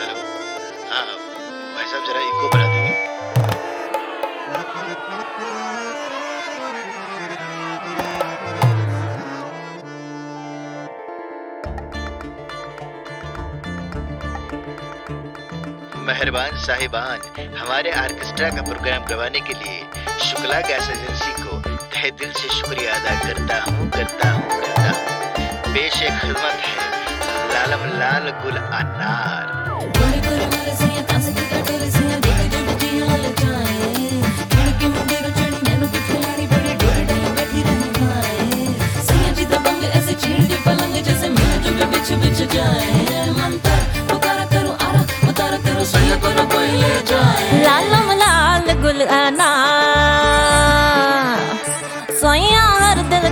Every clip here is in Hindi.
हाँ, हाँ, भाई साहब जरा इको बना देंगे। मेहरबान साहिबान हमारे आर्केस्ट्रा का प्रोग्राम करवाने के लिए शुक्ला गैस एजेंसी को तहे दिल से शुक्रिया अदा करता हूँ करता हूँ करता हूँ पेश खिदमत है लालम लाल गुल अनार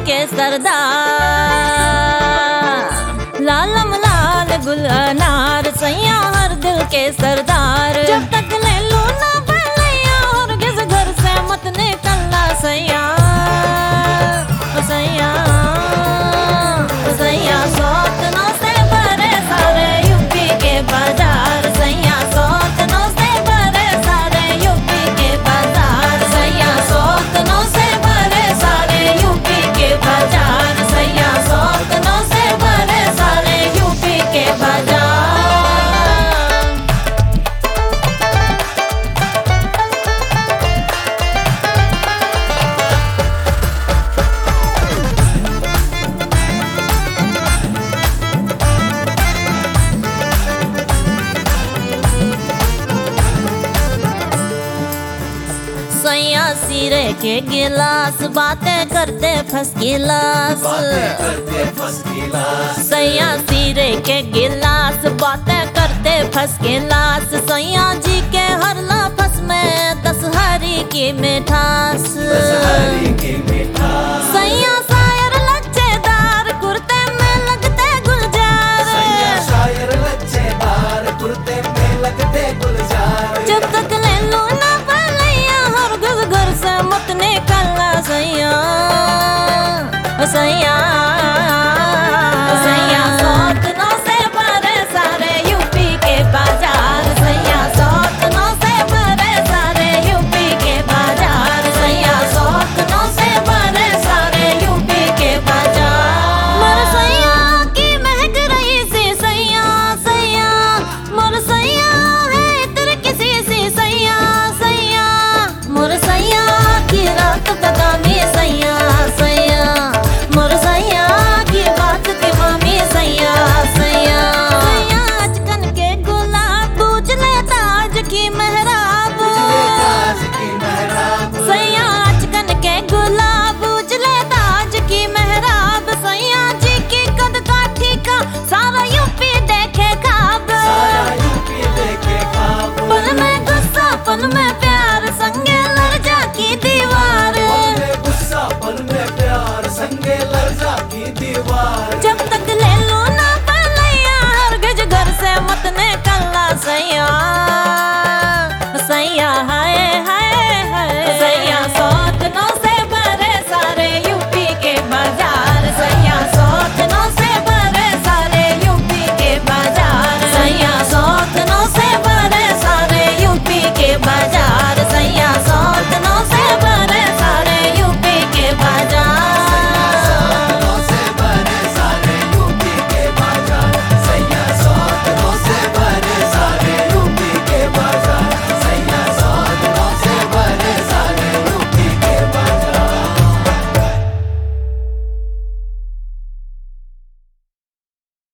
के सरदार। लालम लाल गुल अनार सैया हर दिल के सरदार। जब तक ले सिरे के गिलास बातें करते फस गिलास सैया सिरे के गिलास बातें करते फस गिलास सैया जी के हर लाफस में दस हरी की मिठास। दस हरी की मिठास। தங்கல